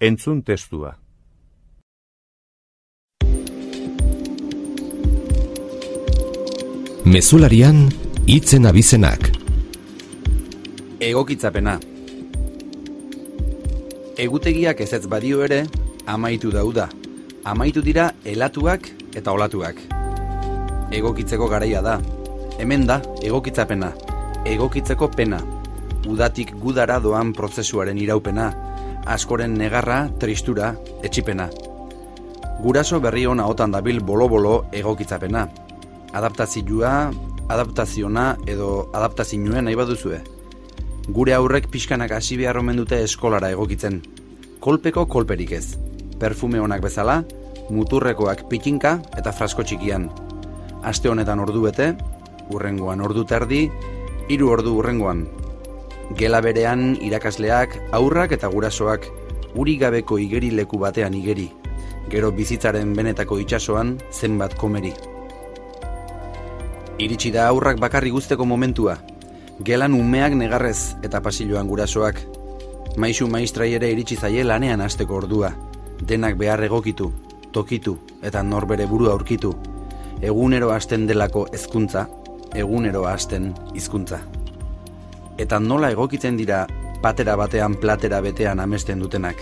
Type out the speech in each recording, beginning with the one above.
Entzun testua. Mezularian hitzen abizenak. Egokitzapena. Egutegiak ezetz badio ere, amaitu dauda. Amaitu dira elatuak eta olatuak. Egokitzeko garaia da. Hemen da, egokitzapena. Egokitzeko pena. Udatik gudara doan prozesuaren iraupena askoren negarra, tristura, etxipena. Guraso berri hona otan dabil bolo-bolo egokitzapena. Adaptazioa, adaptaziona edo adaptazioen nahi baduzue. Gure aurrek pixkanak hasi behar omen dute eskolara egokitzen. Kolpeko kolperik ez. Perfume honak bezala, muturrekoak pitinka eta frasko txikian. Aste honetan ordu bete, urrengoan ordu terdi, hiru ordu urrengoan, Gela berean irakasleak, aurrak eta gurasoak uri gabeko igeri leku batean igeri, gero bizitzaren benetako itsasoan zenbat komeri. Iritsi da aurrak bakarri guzteko momentua, gelan umeak negarrez eta pasiloan gurasoak, maisu maistrai ere iritsi zaie lanean hasteko ordua, denak behar egokitu, tokitu eta norbere buru aurkitu, egunero hasten delako hezkuntza, egunero hasten hizkuntza eta nola egokitzen dira patera batean platera betean amesten dutenak.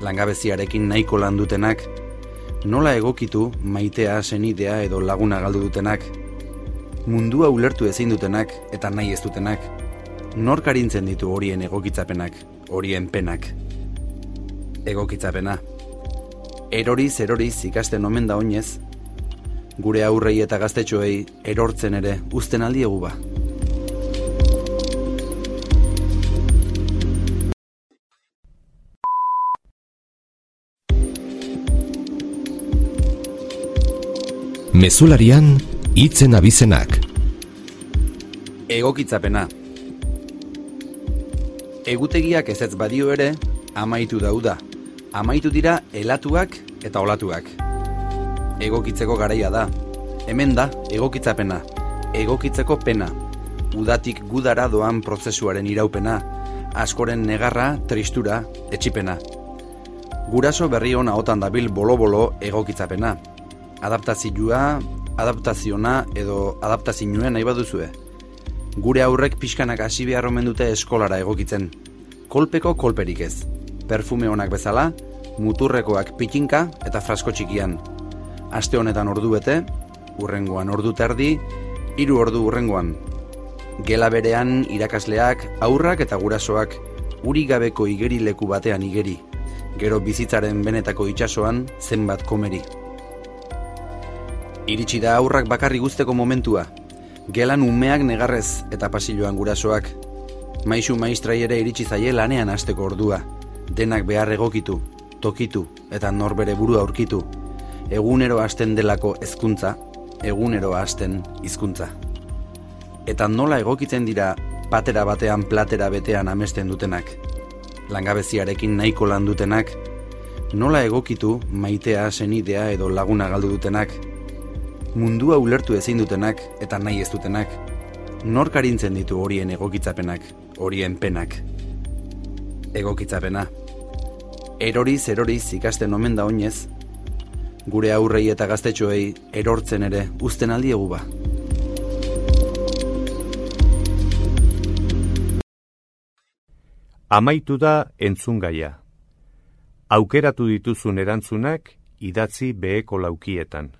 Langabeziarekin nahiko lan dutenak, nola egokitu maitea, senidea edo laguna galdu dutenak, mundua ulertu ezin dutenak eta nahi ez dutenak, nor karintzen ditu horien egokitzapenak, horien penak. Egokitzapena. Eroriz, eroriz ikasten omen da oinez, gure aurrei eta gaztetxoei erortzen ere uzten aldiegu ba. Mezularian hitzen abizenak. Egokitzapena. Egutegiak ezetz badio ere, amaitu dauda. Amaitu dira elatuak eta olatuak. Egokitzeko garaia da. Hemen da, egokitzapena. Egokitzeko pena. Udatik gudara doan prozesuaren iraupena. Askoren negarra, tristura, etxipena. Guraso berri hona otan dabil bolo-bolo egokitzapena adaptazioa, adaptaziona edo adaptazioen nahi baduzue. Gure aurrek pixkanak hasi behar omen dute eskolara egokitzen. Kolpeko kolperik ez. Perfume honak bezala, muturrekoak pitinka eta frasko txikian. Aste honetan ordu bete, urrengoan ordu terdi, hiru ordu urrengoan. Gela berean irakasleak, aurrak eta gurasoak uri gabeko igeri leku batean igeri. Gero bizitzaren benetako itsasoan zenbat komeri. Iritsi da aurrak bakarri guzteko momentua. Gelan umeak negarrez eta pasiloan gurasoak. Maisu maistrai ere iritsi zaie lanean hasteko ordua. Denak behar egokitu, tokitu eta norbere buru aurkitu. Egunero hasten delako hezkuntza, egunero hasten hizkuntza. Eta nola egokitzen dira patera batean platera betean amesten dutenak. Langabeziarekin nahiko lan dutenak, Nola egokitu maitea, senidea edo laguna galdu dutenak? Mundua ulertu ezin dutenak eta nahi ez dutenak? Nor karintzen ditu horien egokitzapenak, horien penak? Egokitzapena. Eroriz, eroriz ikasten omen da oinez, gure aurrei eta gaztetxoei erortzen ere uzten aldiegu ba. Amaitu da entzungaia. Aukeratu dituzun erantzunak idatzi beheko laukietan.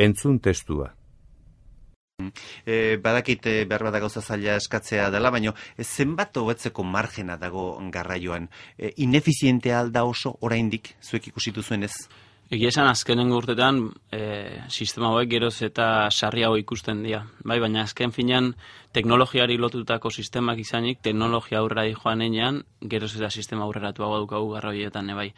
Entzun testua. E, badakit e, behar bada gauza zaila eskatzea dela, baina e, zenbat hobetzeko margena dago garraioan. E, inefizientea alda oso oraindik zuek ikusitu zuen ez? Egia esan azkenen urtetan e, sistema hauek geroz eta sarriago ikusten dira. Bai, baina azken finean teknologiari lotutako sistemak izanik, teknologia aurrera di joan enean, geroz eta sistema aurrera tuago dukagu garroietan, e, bai.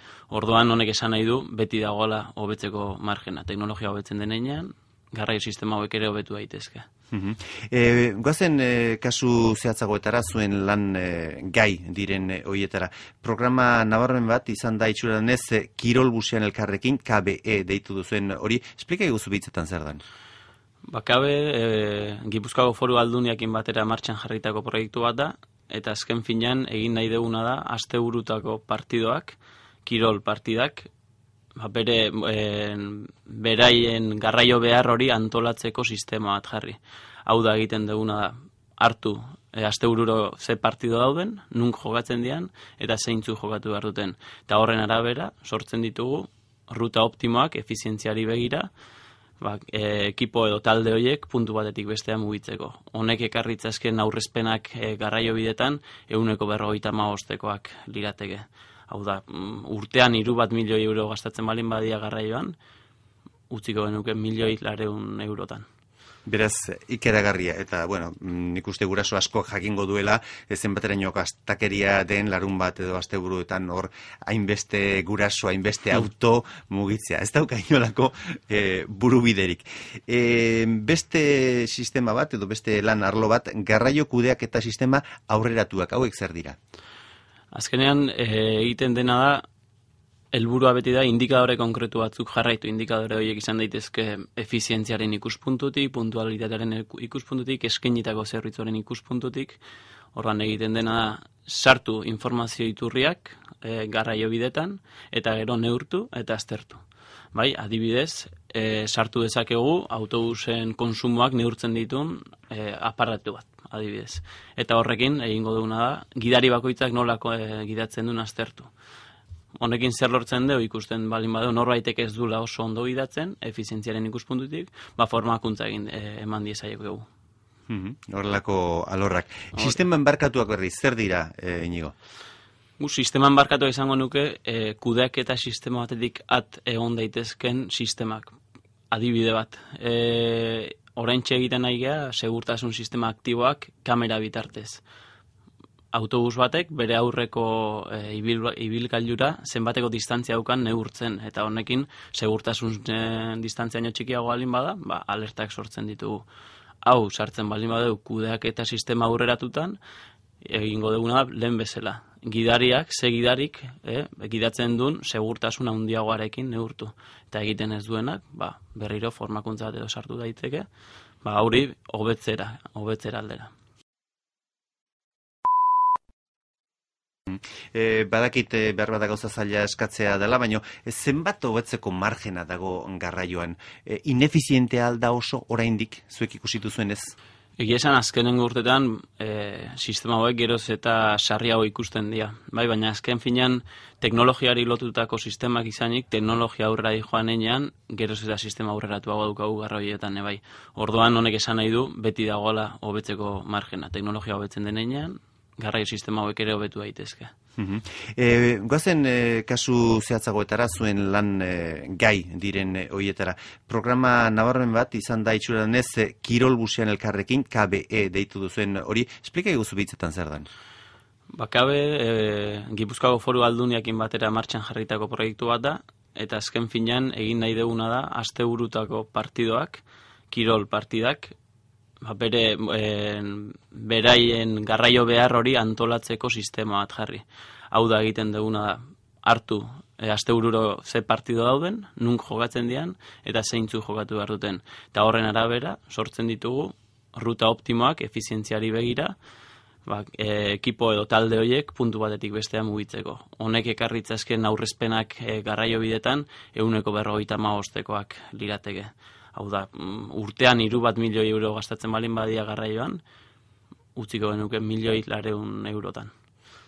Orduan honek esan nahi du, beti dagoela hobetzeko margena. Teknologia hobetzen denean, garraio sistema hauek ere hobetu daitezke. Mm e, Goazen e, kasu zehatzagoetara zuen lan e, gai diren e, hoietara. Programa nabarmen bat izan da itxuran ez e, Kirol Busean elkarrekin KBE deitu duzuen hori. Esplika eguzu bitzetan zer dan? Ba, KBE e, Gipuzkoako foru alduniakin batera martxan jarritako proiektu bat da, eta azken finean egin nahi deguna da, aste partidoak, Kirol partidak, bere e, beraien garraio behar hori antolatzeko sistema bat jarri. Hau da egiten duguna da hartu e, aste ze partido dauden, nunk jokatzen dian, eta zeintzu jokatu behar duten. Eta horren arabera, sortzen ditugu, ruta optimoak, efizientziari begira, ba, e, ekipo edo talde horiek puntu batetik bestea mugitzeko. Honek ekarritzazken aurrezpenak e, garraio bidetan, euneko berrogeita maostekoak lirateke hau da, mm, urtean hiru bat milioi euro gastatzen balin badia garraioan, utziko genuke milioi lareun eurotan. Beraz, ikeragarria, eta, bueno, nik uste guraso asko jakingo duela, ezen bateraino astakeria den larun bat edo asteburuetan hor hainbeste guraso, hainbeste Hmm. auto mugitzea. Ez dauka inolako e, burubiderik. E, beste sistema bat, edo beste lan arlo bat, garraio kudeak eta sistema aurreratuak, hauek zer dira? Azkenean e, egiten dena da helburua beti da indikadore konkretu batzuk jarraitu indikadore horiek izan daitezke efizientziaren ikuspuntutik, puntualitatearen ikuspuntutik, eskainitako zerbitzuaren ikuspuntutik. Horran egiten dena da sartu informazio iturriak e, garraio bidetan eta gero neurtu eta aztertu. Bai, adibidez, e, sartu dezakegu autobusen konsumoak neurtzen ditun e, aparatu bat, adibidez. Eta horrekin egingo duguna da gidari bakoitzak nolako e, gidatzen duen aztertu honekin zer lortzen dugu ikusten balin badeu norbaitek ez dula oso ondo gidatzen, efizientziaren ikuspuntutik, ba formakuntza egin e, eman diezaieko dugu. Mhm, Horrelako alorrak. Sisteman barkatuak berriz, zer dira, e, inigo? Gu sisteman barkatu izango nuke e, kudeak eta sistema batetik at egon daitezken sistemak. Adibide bat. E, oraintxe egiten nahi geha, segurtasun sistema aktiboak kamera bitartez. Autobus batek bere aurreko e, ibil, ibilgailura zenbateko distantzia daukan neurtzen eta honekin segurtasun e, distantziaino txikiago balin bada, ba, alertak sortzen ditugu. Hau sartzen balin badeu kudeak eta sistema aurreratutan, egingo duguna da lehen bezala. Gidariak, ze gidarik, eh, gidatzen duen segurtasun handiagoarekin neurtu. Eta egiten ez duenak, ba, berriro formakuntza bat edo sartu daiteke, ba, hori hobetzera, hobetzera aldera. E, badakit e, behar bada gauza zaila eskatzea dela, baina e, zenbat hobetzeko margena dago garraioan? E, inefizientea alda oso oraindik zuek ikusitu zuen ez? Egia esan azkenen urtetan e, sistema hauek geroz eta sarriago ikusten dira. Bai, baina azken finean teknologiari lotutako sistemak izanik, teknologia aurrera joan enean, geroz eta sistema aurreratuago dukagu garraioetan, e, bai. Orduan honek esan nahi du, beti dagoela hobetzeko margena. Teknologia hobetzen denean, garraio sistema hauek ere hobetu daitezke. E, goazen e, kasu zehatzagoetara zuen lan e, gai diren e, hoietara. Programa nabarmen bat izan da itxuran ez e, Kirol Busean elkarrekin KBE deitu duzuen hori. Esplika eguzu bitzetan zer dan? Bakabe, e, Gipuzkoako foru alduniakin batera martxan jarritako proiektu bat da, eta azken finean egin nahi duguna da, asteburutako partidoak, kirol partidak, ba, bere e, beraien garraio behar hori antolatzeko sistema bat jarri. Hau da egiten duguna da, hartu e, astebururo ze partido dauden, nunk jokatzen dian, eta zeintzu jokatu behar duten. Eta horren arabera, sortzen ditugu, ruta optimoak, efizientziari begira, ba, e, ekipo edo talde horiek puntu batetik bestea mugitzeko. Honek ekarritzazken aurrezpenak e, garraio bidetan, euneko berrogeita maostekoak lirateke. Hau da, mm, urtean hiru bat milioi euro gastatzen balin badia garraioan, utziko genuke milioi lareun eurotan.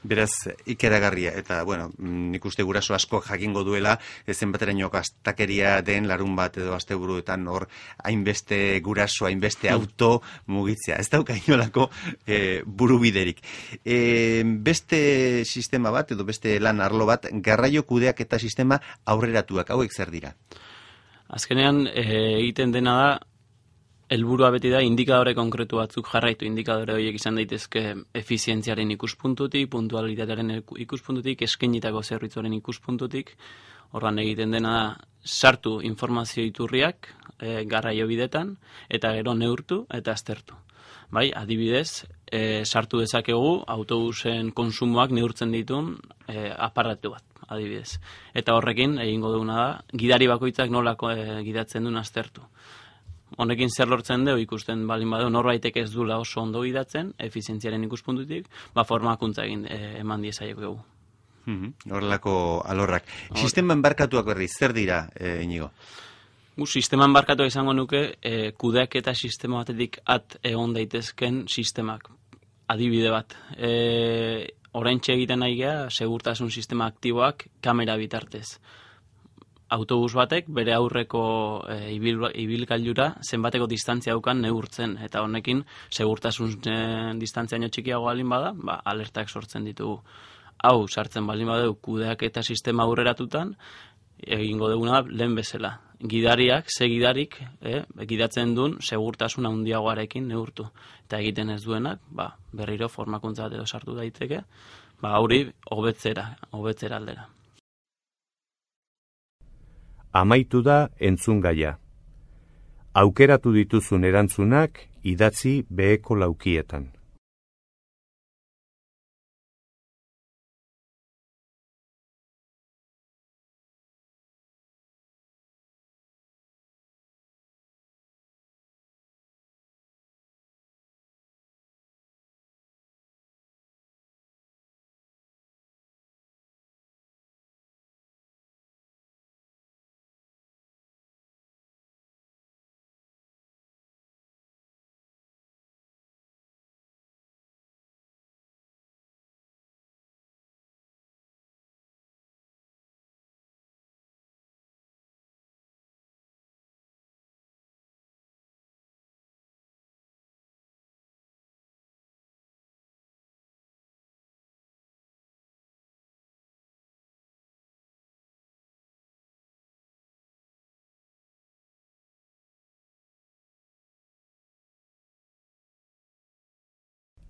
Beraz, ikeragarria, eta, bueno, nik uste guraso asko jakingo duela, ezen bateraino astakeria den larun bat edo asteburuetan hor hainbeste guraso, hainbeste auto mugitzea. Ez dauka inolako e, burubiderik. E, beste sistema bat, edo beste lan arlo bat, garraio kudeak eta sistema aurreratuak, hauek zer dira? Azkenean, e, egiten dena da, helburua beti da indikadore konkretu batzuk jarraitu indikadore horiek izan daitezke efizientziaren ikuspuntutik, puntualitatearen ikuspuntutik, eskainitako zerbitzuaren ikuspuntutik. Horran egiten dena da sartu informazio iturriak e, garraio bidetan eta gero neurtu eta aztertu. Bai, adibidez, e, sartu dezakegu autobusen konsumoak neurtzen ditun e, aparatu bat, adibidez. Eta horrekin egingo duguna da gidari bakoitzak nolako e, gidatzen duen aztertu honekin zer lortzen dugu ikusten balin badeu norbaitek ez dula oso ondo gidatzen, efizientziaren ikuspuntutik, ba formakuntza egin e, eman diezaieko dugu. Mhm, Horrelako alorrak. Sisteman barkatuak berriz, zer dira, e, inigo? Gu sisteman barkatu izango nuke e, kudeak eta sistema batetik at egon daitezken sistemak. Adibide bat. E, oraintxe egiten nahi geha, segurtasun sistema aktiboak kamera bitartez autobus batek bere aurreko e, ibil, ibilgailura zenbateko distantzia daukan neurtzen eta honekin segurtasun e, distantziaino txikiago balin bada, ba, alertak sortzen ditugu. Hau sartzen balin badeu kudeak eta sistema aurreratutan egingo duguna da lehen bezala. Gidariak, ze gidarik, eh, gidatzen duen segurtasun handiagoarekin neurtu. Eta egiten ez duenak, ba, berriro formakuntza edo sartu daiteke, ba, hori hobetzera, hobetzera aldera. Amaitu da entzun gaia. Aukeratu dituzun erantzunak idatzi beheko laukietan.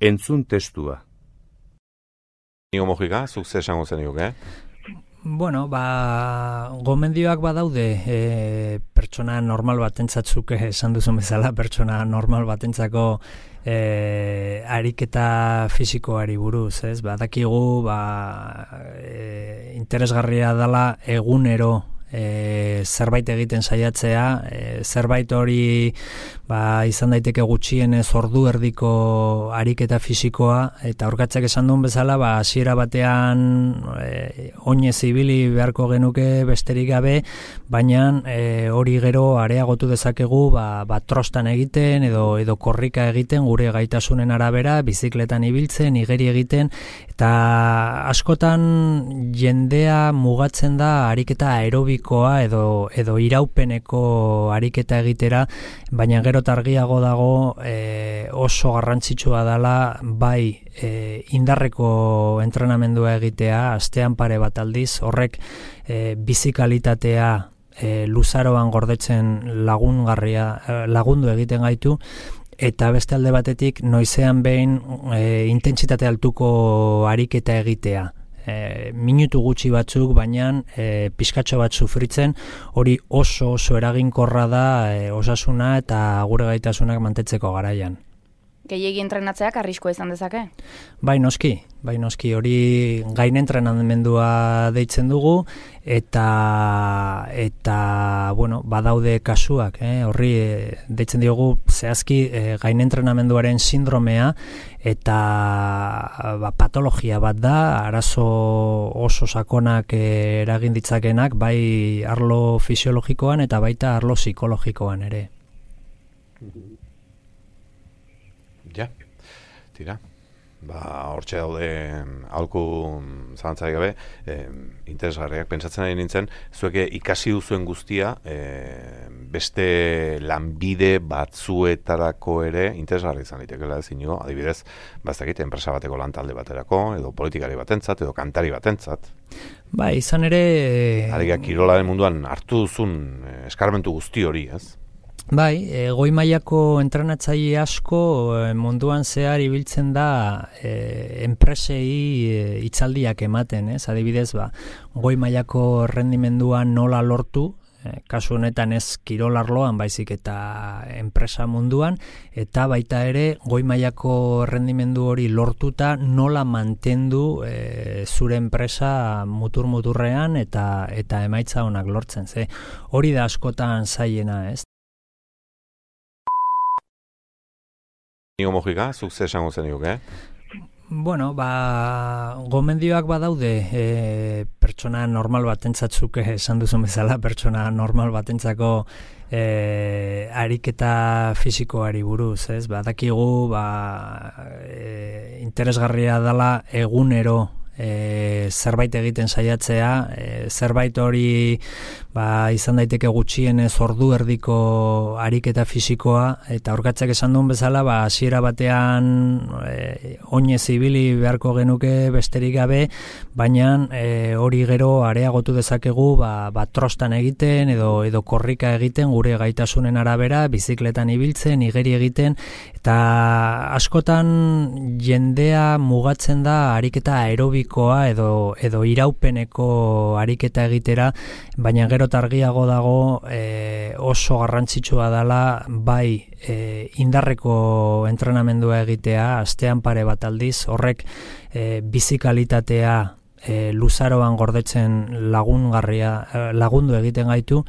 Entzun testua. Nigo mojika, zuk ze esango zen eh? Bueno, ba, gomendioak badaude e, pertsona normal batentzatzuk esan duzun bezala, pertsona normal batentzako e, ariketa fisikoari buruz, ez? Badakigu, ba, e, interesgarria dela egunero e, zerbait egiten saiatzea, e, zerbait hori ba, izan daiteke gutxienez ordu erdiko ariketa fisikoa, eta orkatzak esan duen bezala, ba, hasiera batean e, oinez ibili beharko genuke besterik gabe, baina e, hori gero areagotu dezakegu ba, ba, trostan egiten edo edo korrika egiten gure gaitasunen arabera, bizikletan ibiltzen, igeri egiten, eta askotan jendea mugatzen da ariketa aerobik fisikoa edo, edo iraupeneko ariketa egitera, baina gero targiago dago e, oso garrantzitsua dela bai e, indarreko entrenamendua egitea, astean pare bat aldiz, horrek e, bizikalitatea e, luzaroan gordetzen lagungarria, e, lagundu egiten gaitu, eta beste alde batetik noizean behin e, intentsitate altuko ariketa egitea e, minutu gutxi batzuk, baina e, pizkatxo bat sufritzen, hori oso oso eraginkorra da e, osasuna eta gure gaitasunak mantetzeko garaian gehiegi entrenatzeak arriskoa izan dezake? Bai noski, bai noski, hori gain entrenamendua deitzen dugu, eta, eta bueno, badaude kasuak, eh? horri eh, deitzen diogu zehazki eh, gain entrenamenduaren sindromea, eta ba, patologia bat da, arazo oso sakonak eh, eragin ditzakenak, bai arlo fisiologikoan eta baita arlo psikologikoan ere. Ja, tira. Ba, hortxe daude alku zalantzari gabe, e, interesgarriak pentsatzen ari nintzen, zueke ikasi duzuen guztia, e, beste lanbide batzuetarako ere interesgarri izan litekela ez inigo, adibidez, baztakit, enpresa bateko lantalde baterako, edo politikari batentzat, edo kantari batentzat. Ba, izan ere... Arika, kirolaren munduan hartu duzun eskarmentu guzti hori, ez? Bai, e, goi mailako entrenatzaile asko e, munduan zehar ibiltzen da e, enpresei e, itzaldiak ematen, ez? Adibidez, ba, goi mailako rendimenduan nola lortu, e, kasu honetan ez kirolarloan baizik eta enpresa munduan, eta baita ere goi mailako rendimendu hori lortuta nola mantendu e, zure enpresa mutur-muturrean eta eta emaitza honak lortzen, ze hori da askotan zaiena, ez? Nigo mojika, zuk ze esango zen eh? Bueno, ba, gomendioak badaude e, pertsona normal bat entzatzuk esan duzun bezala, pertsona normal bat entzako e, ariketa fizikoari buruz, ez? Ba, dakigu, ba, e, interesgarria dela egunero e, zerbait egiten saiatzea, e, zerbait hori ba, izan daiteke gutxienez ordu erdiko ariketa fisikoa, eta orkatzak esan duen bezala, ba, hasiera batean e, oinez ibili beharko genuke besterik gabe, baina e, hori gero areagotu dezakegu ba, ba, trostan egiten edo edo korrika egiten gure gaitasunen arabera, bizikletan ibiltzen, igeri egiten, eta askotan jendea mugatzen da ariketa aerobik fisikoa edo, edo iraupeneko ariketa egitera, baina gero targiago dago e, oso garrantzitsua dela bai e, indarreko entrenamendua egitea, astean pare bat aldiz, horrek e, bizikalitatea e, luzaroan gordetzen lagungarria, lagundu egiten gaitu,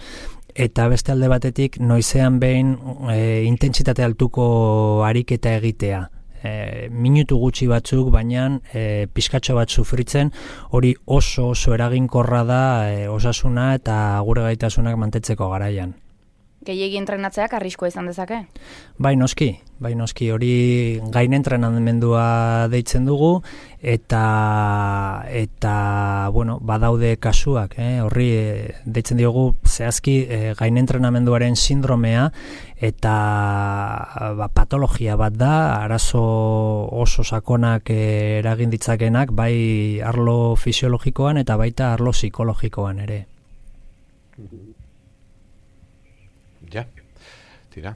eta beste alde batetik noizean behin e, intentsitate altuko ariketa egitea e, minutu gutxi batzuk, baina e, pizkatxo bat sufritzen, hori oso oso eraginkorra da e, osasuna eta gure gaitasunak mantetzeko garaian. Gehiegi entrenatzeak arriskoa izan dezake? Bai noski, bai noski, hori gain entrenamendua deitzen dugu, eta, eta bueno, badaude kasuak, eh? horri e, deitzen diogu zehazki e, gain entrenamenduaren sindromea, eta ba, patologia bat da, arazo oso sakonak e, eragin ditzakenak, bai arlo fisiologikoan eta baita arlo psikologikoan ere. Ja, tira.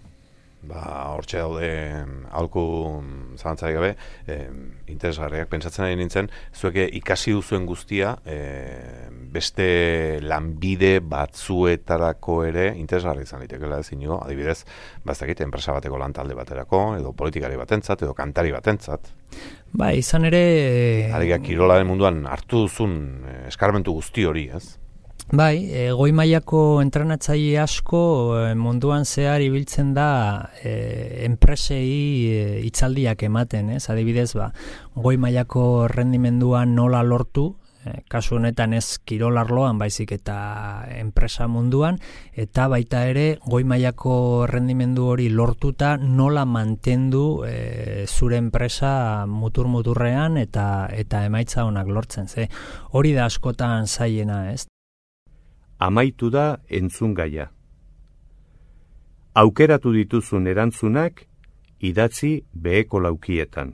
Ba, hortxe daude alku zalantzari gabe, eh, interesgarriak pentsatzen ari nintzen, zueke ikasi duzuen guztia, eh, beste lanbide batzuetarako ere interesgarri izan litekela ez inigo, adibidez, baztakit, enpresa bateko lantalde baterako, edo politikari batentzat, edo kantari batentzat. Ba, izan ere... Adiga, kirolaren munduan hartu duzun eskarmentu guzti hori, ez? Bai, e, goi mailako entrenatzaile asko e, munduan zehar ibiltzen da e, enpresei e, itzaldiak ematen, ez? Adibidez, ba, goi mailako rendimenduan nola lortu, e, kasu honetan ez kirolarloan baizik eta enpresa munduan, eta baita ere goi mailako rendimendu hori lortuta nola mantendu e, zure enpresa mutur muturrean eta eta emaitza honak lortzen, ze hori da askotan zaiena, ez? Amaitu da entzungaia. Aukeratu dituzun erantzunak idatzi beheko laukietan.